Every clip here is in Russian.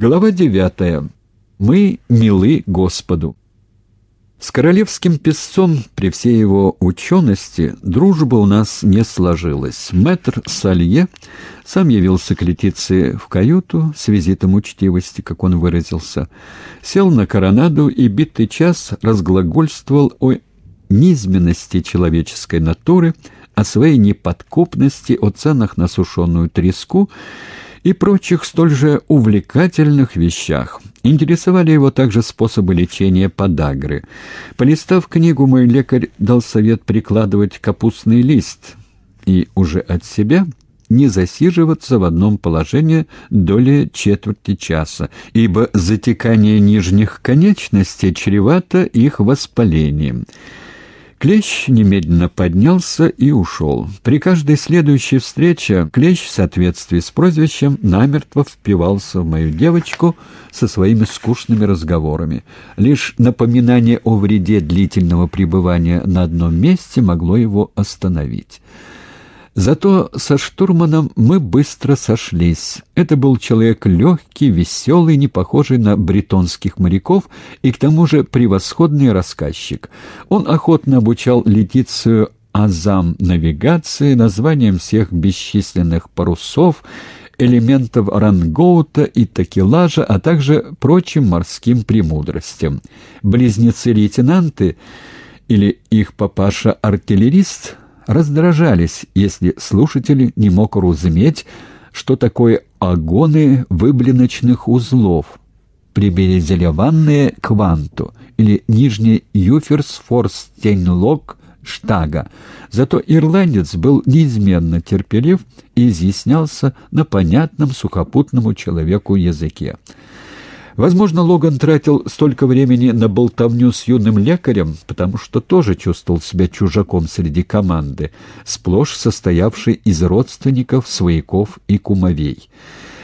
Глава девятая. Мы милы Господу. С королевским песцом при всей его учености дружба у нас не сложилась. Мэтр Салье сам явился к Летиции в каюту с визитом учтивости, как он выразился, сел на коронаду и битый час разглагольствовал о низменности человеческой натуры, о своей неподкупности, о ценах на сушеную треску и прочих столь же увлекательных вещах. Интересовали его также способы лечения подагры. Полистав книгу, мой лекарь дал совет прикладывать капустный лист и уже от себя не засиживаться в одном положении доли четверти часа, ибо затекание нижних конечностей чревато их воспалением. Клещ немедленно поднялся и ушел. При каждой следующей встрече Клещ в соответствии с прозвищем намертво впивался в мою девочку со своими скучными разговорами. Лишь напоминание о вреде длительного пребывания на одном месте могло его остановить. Зато со штурманом мы быстро сошлись. Это был человек легкий, веселый, не похожий на бретонских моряков и к тому же превосходный рассказчик. Он охотно обучал Летицию азам навигации, названием всех бесчисленных парусов, элементов рангоута и такелажа, а также прочим морским премудростям. Близнецы-лейтенанты или их папаша-артиллерист раздражались, если слушатель не мог разуметь, что такое агоны выблиночных узлов, приберезелеванные кванту или нижний юферсфорстейнлок штага. Зато ирландец был неизменно терпелив и изъяснялся на понятном сухопутному человеку языке. Возможно, Логан тратил столько времени на болтовню с юным лекарем, потому что тоже чувствовал себя чужаком среди команды, сплошь состоявшей из родственников, свояков и кумовей.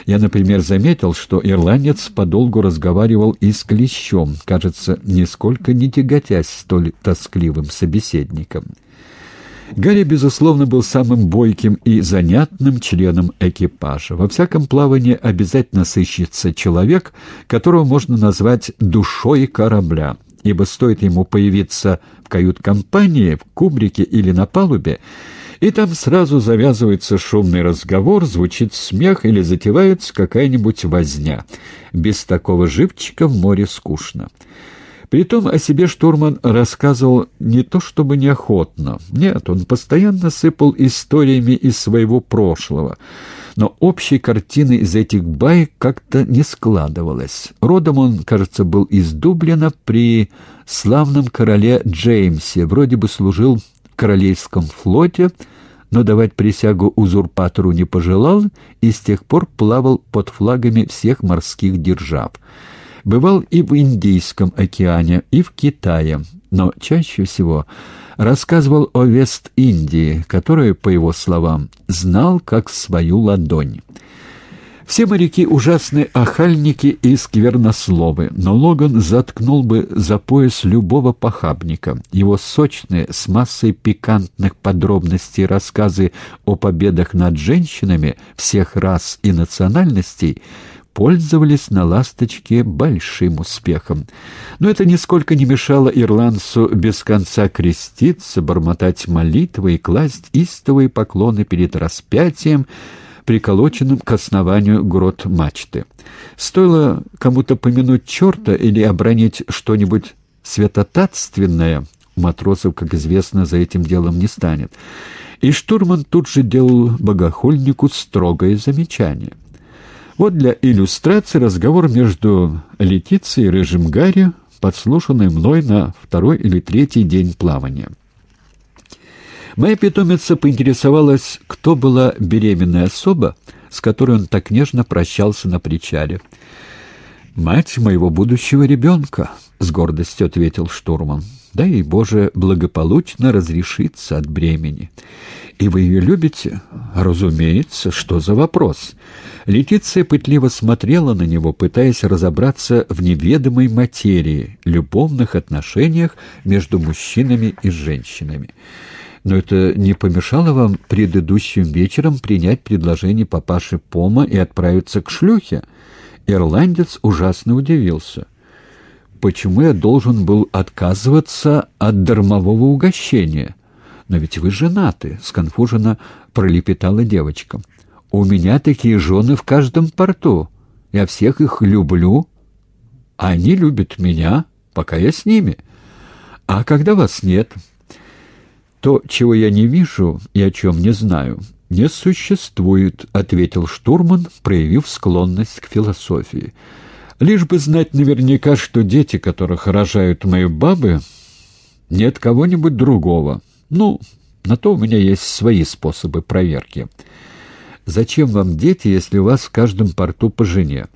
Я, например, заметил, что ирландец подолгу разговаривал и с Клещом, кажется, нисколько не тяготясь столь тоскливым собеседником. Гарри, безусловно, был самым бойким и занятным членом экипажа. Во всяком плавании обязательно сыщется человек, которого можно назвать «душой корабля», ибо стоит ему появиться в кают-компании, в кубрике или на палубе, и там сразу завязывается шумный разговор, звучит смех или затевается какая-нибудь возня. Без такого живчика в море скучно. Притом о себе штурман рассказывал не то чтобы неохотно. Нет, он постоянно сыпал историями из своего прошлого. Но общей картины из этих баек как-то не складывалось. Родом он, кажется, был из Дублина при славном короле Джеймсе. Вроде бы служил в королевском флоте, но давать присягу узурпатору не пожелал и с тех пор плавал под флагами всех морских держав. Бывал и в Индийском океане, и в Китае, но чаще всего рассказывал о Вест-Индии, которую, по его словам, знал как свою ладонь. Все моряки ужасные охальники и сквернословы, но Логан заткнул бы за пояс любого похабника. Его сочные, с массой пикантных подробностей рассказы о победах над женщинами всех рас и национальностей — пользовались на «Ласточке» большим успехом. Но это нисколько не мешало ирландцу без конца креститься, бормотать молитвы и класть истовые поклоны перед распятием, приколоченным к основанию грот мачты. Стоило кому-то помянуть черта или обронить что-нибудь святотатственное, матросов, как известно, за этим делом не станет. И штурман тут же делал богохульнику строгое замечание — вот для иллюстрации разговор между Летицией и Рыжим Гарри, подслушанный мной на второй или третий день плавания. Моя питомица поинтересовалась, кто была беременная особа, с которой он так нежно прощался на причале. «Мать моего будущего ребенка», — с гордостью ответил штурман. «Да и Боже благополучно разрешиться от бремени». «И вы ее любите?» «Разумеется. Что за вопрос?» Летиция пытливо смотрела на него, пытаясь разобраться в неведомой материи, любовных отношениях между мужчинами и женщинами. Но это не помешало вам предыдущим вечером принять предложение папаши Пома и отправиться к шлюхе? Ирландец ужасно удивился. «Почему я должен был отказываться от дармового угощения?» «Но ведь вы женаты», — сконфуженно пролепетала девочка. «У меня такие жены в каждом порту. Я всех их люблю, а они любят меня, пока я с ними. А когда вас нет, то, чего я не вижу и о чем не знаю, не существует», — ответил штурман, проявив склонность к философии. «Лишь бы знать наверняка, что дети, которых рожают мои бабы, нет кого-нибудь другого». Ну, на то у меня есть свои способы проверки. Зачем вам дети, если у вас в каждом порту по жене?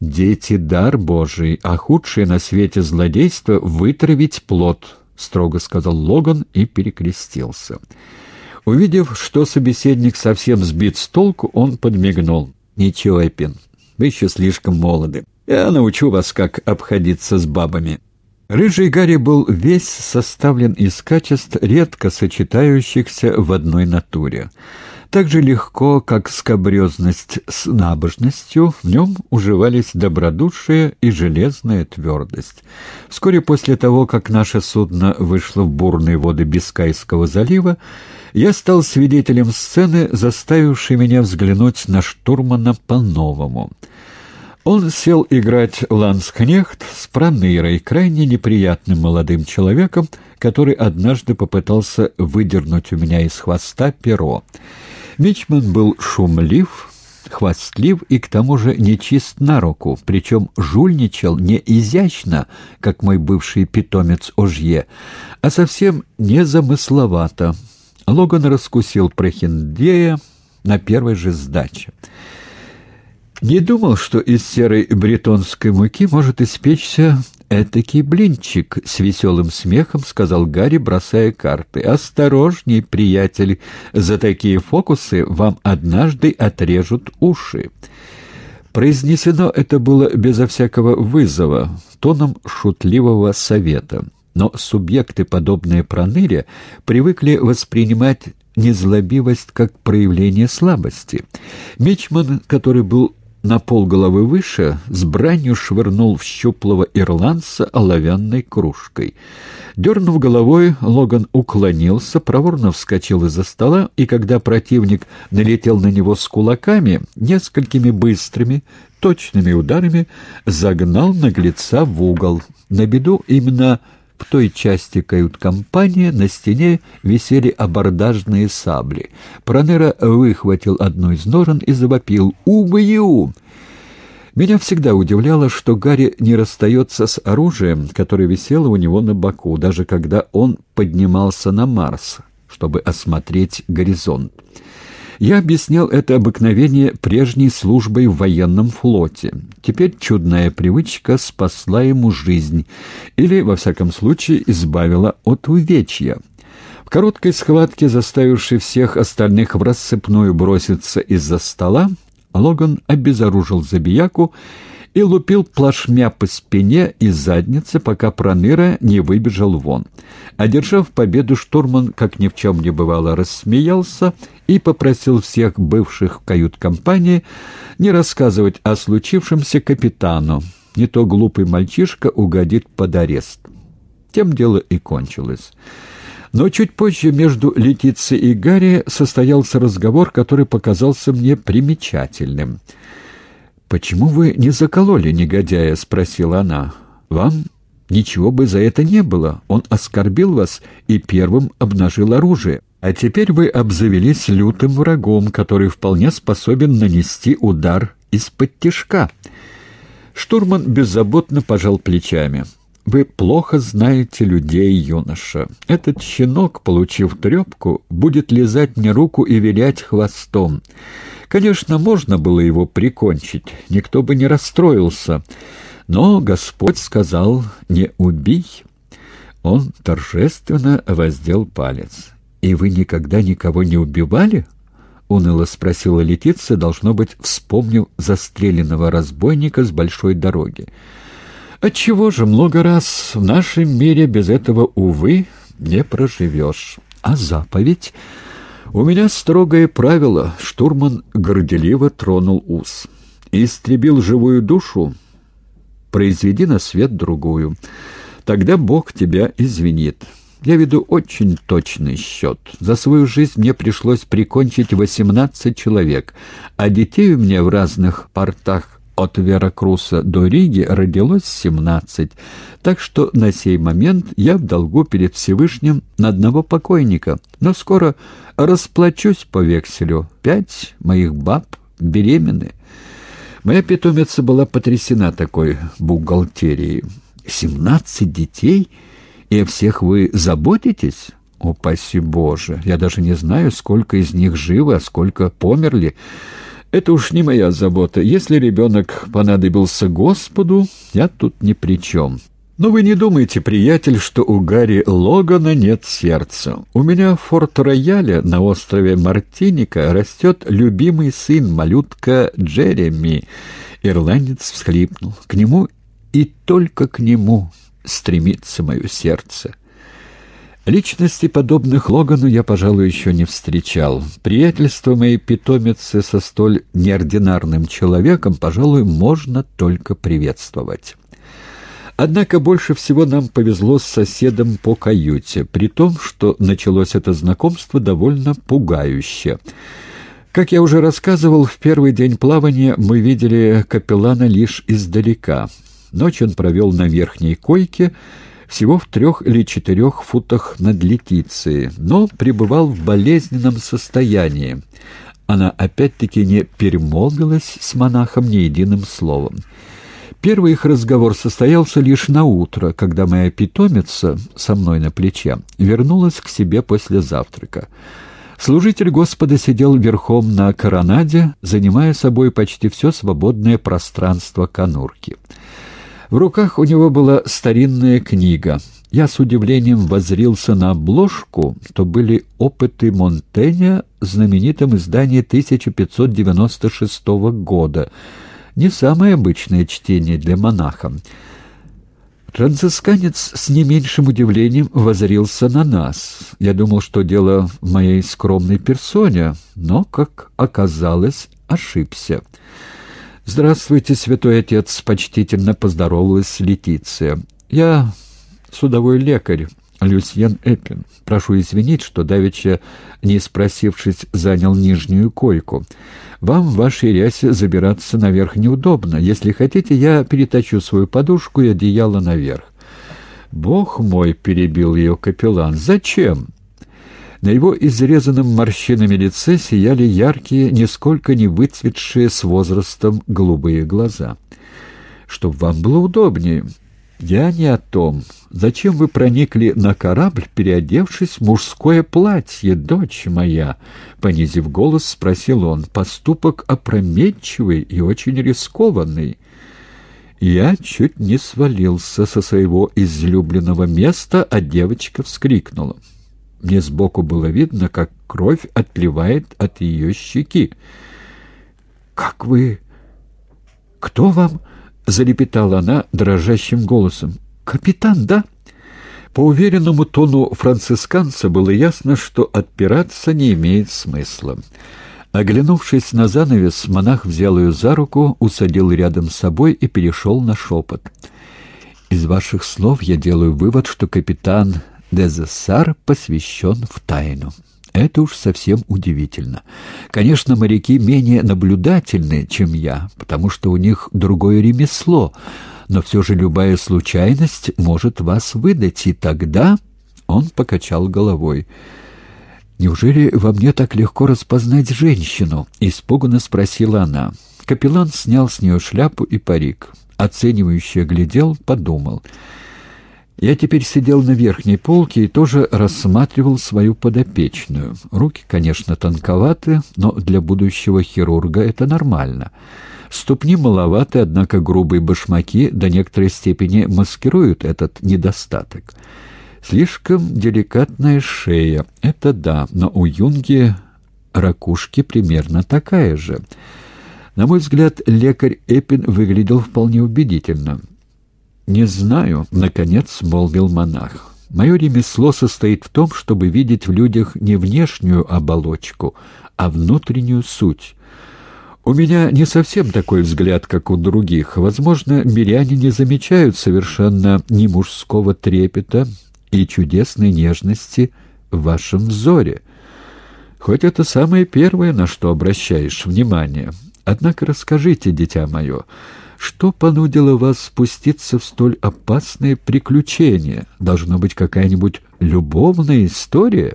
Дети — дар Божий, а худшее на свете злодейство — вытравить плод, — строго сказал Логан и перекрестился. Увидев, что собеседник совсем сбит с толку, он подмигнул. «Ничего, Эпин, вы еще слишком молоды. Я научу вас, как обходиться с бабами». Рыжий Гарри был весь составлен из качеств, редко сочетающихся в одной натуре. Так же легко, как скобрезность с набожностью, в нем уживались добродушие и железная твердость. Вскоре после того, как наше судно вышло в бурные воды Бискайского залива, я стал свидетелем сцены, заставившей меня взглянуть на штурмана по-новому — он сел играть ланскнехт с Пронырой, крайне неприятным молодым человеком, который однажды попытался выдернуть у меня из хвоста перо. Мичман был шумлив, хвастлив и к тому же нечист на руку, причем жульничал не изящно, как мой бывший питомец Ожье, а совсем незамысловато. Логан раскусил прохиндея на первой же сдаче. Не думал, что из серой бретонской муки может испечься этакий блинчик с веселым смехом, сказал Гарри, бросая карты. Осторожней, приятель, за такие фокусы вам однажды отрежут уши. Произнесено это было безо всякого вызова, тоном шутливого совета. Но субъекты, подобные проныре, привыкли воспринимать незлобивость как проявление слабости. Мичман, который был на полголовы выше, с бранью швырнул в щуплого ирландца оловянной кружкой. Дернув головой, Логан уклонился, проворно вскочил из-за стола, и когда противник налетел на него с кулаками, несколькими быстрыми, точными ударами загнал наглеца в угол. На беду именно в той части кают-компании на стене висели абордажные сабли. Пронера выхватил одну из ножен и завопил «Убью!». Меня всегда удивляло, что Гарри не расстается с оружием, которое висело у него на боку, даже когда он поднимался на Марс, чтобы осмотреть горизонт. Я объяснял это обыкновение прежней службой в военном флоте. Теперь чудная привычка спасла ему жизнь, или, во всяком случае, избавила от увечья. В короткой схватке, заставившей всех остальных в рассыпную броситься из-за стола, Логан обезоружил забияку и лупил плашмя по спине и заднице, пока Проныра не выбежал вон. Одержав победу, штурман, как ни в чем не бывало, рассмеялся и попросил всех бывших в кают-компании не рассказывать о случившемся капитану, не то глупый мальчишка угодит под арест. Тем дело и кончилось. Но чуть позже между Летицей и Гарри состоялся разговор, который показался мне примечательным — «Почему вы не закололи негодяя?» — спросила она. «Вам ничего бы за это не было. Он оскорбил вас и первым обнажил оружие. А теперь вы обзавелись лютым врагом, который вполне способен нанести удар из-под тишка». Штурман беззаботно пожал плечами. «Вы плохо знаете людей, юноша. Этот щенок, получив трепку, будет лизать мне руку и вилять хвостом. Конечно, можно было его прикончить, никто бы не расстроился. Но Господь сказал «не убий». Он торжественно воздел палец. «И вы никогда никого не убивали?» — уныло спросила Летиция, должно быть, вспомнив застреленного разбойника с большой дороги. «Отчего же много раз в нашем мире без этого, увы, не проживешь? А заповедь...» «У меня строгое правило», — штурман горделиво тронул ус. истребил живую душу, произведи на свет другую. Тогда Бог тебя извинит. Я веду очень точный счет. За свою жизнь мне пришлось прикончить 18 человек, а детей у меня в разных портах от Веракруса до Риги родилось 17, так что на сей момент я в долгу перед Всевышним на одного покойника, но скоро расплачусь по векселю. Пять моих баб беременны. Моя питомица была потрясена такой бухгалтерией. «Семнадцать детей?» И о всех вы заботитесь? Упаси Боже! Я даже не знаю, сколько из них живы, а сколько померли. Это уж не моя забота. Если ребенок понадобился Господу, я тут ни при чем. Но вы не думайте, приятель, что у Гарри Логана нет сердца. У меня в Форт-Рояле на острове Мартиника растет любимый сын, малютка Джереми. Ирландец всхлипнул. К нему и только к нему стремится мое сердце. Личности, подобных Логану, я, пожалуй, еще не встречал. Приятельство моей питомицы со столь неординарным человеком, пожалуй, можно только приветствовать. Однако больше всего нам повезло с соседом по каюте, при том, что началось это знакомство довольно пугающе. Как я уже рассказывал, в первый день плавания мы видели капеллана лишь издалека. Ночь он провел на верхней койке, всего в трех или четырех футах над Летицией, но пребывал в болезненном состоянии. Она опять-таки не перемолвилась с монахом ни единым словом. Первый их разговор состоялся лишь на утро, когда моя питомица со мной на плече вернулась к себе после завтрака. Служитель Господа сидел верхом на коронаде, занимая собой почти все свободное пространство конурки. В руках у него была старинная книга. Я с удивлением возрился на обложку, то были опыты Монтэня в знаменитом издании 1596 года. Не самое обычное чтение для монаха. Францисканец с не меньшим удивлением возрился на нас. Я думал, что дело в моей скромной персоне, но, как оказалось, ошибся. «Здравствуйте, святой отец!» — почтительно поздоровалась Летиция. «Я судовой лекарь, Люсьен Эппин. Прошу извинить, что давеча, не спросившись, занял нижнюю койку. Вам в вашей рясе забираться наверх неудобно. Если хотите, я перетащу свою подушку и одеяло наверх». «Бог мой!» — перебил ее капеллан. «Зачем?» На его изрезанном морщинами лице сияли яркие, нисколько не выцветшие с возрастом голубые глаза. «Чтоб вам было удобнее. Я не о том. Зачем вы проникли на корабль, переодевшись в мужское платье, дочь моя?» Понизив голос, спросил он. «Поступок опрометчивый и очень рискованный». Я чуть не свалился со своего излюбленного места, а девочка вскрикнула. Мне сбоку было видно, как кровь отливает от ее щеки. «Как вы... Кто вам?» — залепетала она дрожащим голосом. «Капитан, да?» По уверенному тону францисканца было ясно, что отпираться не имеет смысла. Оглянувшись на занавес, монах взял ее за руку, усадил рядом с собой и перешел на шепот. «Из ваших слов я делаю вывод, что капитан Дезессар посвящен в тайну. Это уж совсем удивительно. Конечно, моряки менее наблюдательны, чем я, потому что у них другое ремесло, но все же любая случайность может вас выдать, и тогда он покачал головой. «Неужели во мне так легко распознать женщину?» — испуганно спросила она. Капеллан снял с нее шляпу и парик. Оценивающе глядел, подумал — я теперь сидел на верхней полке и тоже рассматривал свою подопечную. Руки, конечно, тонковаты, но для будущего хирурга это нормально. Ступни маловаты, однако грубые башмаки до некоторой степени маскируют этот недостаток. Слишком деликатная шея, это да, но у Юнги ракушки примерно такая же. На мой взгляд, лекарь Эппин выглядел вполне убедительно. «Не знаю», — наконец молвил монах. «Мое ремесло состоит в том, чтобы видеть в людях не внешнюю оболочку, а внутреннюю суть. У меня не совсем такой взгляд, как у других. Возможно, миряне не замечают совершенно ни мужского трепета и чудесной нежности в вашем взоре. Хоть это самое первое, на что обращаешь внимание. Однако расскажите, дитя мое, что понудило вас спуститься в столь опасные приключения? Должно быть какая-нибудь любовная история?»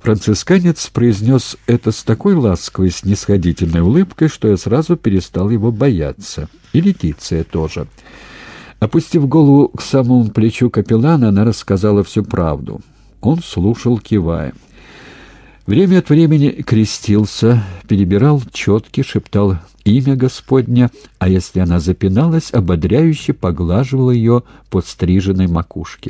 Францисканец произнес это с такой ласковой, снисходительной улыбкой, что я сразу перестал его бояться. И Летиция тоже. Опустив голову к самому плечу капеллана, она рассказала всю правду. Он слушал, кивая. Время от времени крестился, перебирал четки, шептал имя Господня, а если она запиналась, ободряюще поглаживал ее под стриженной макушке.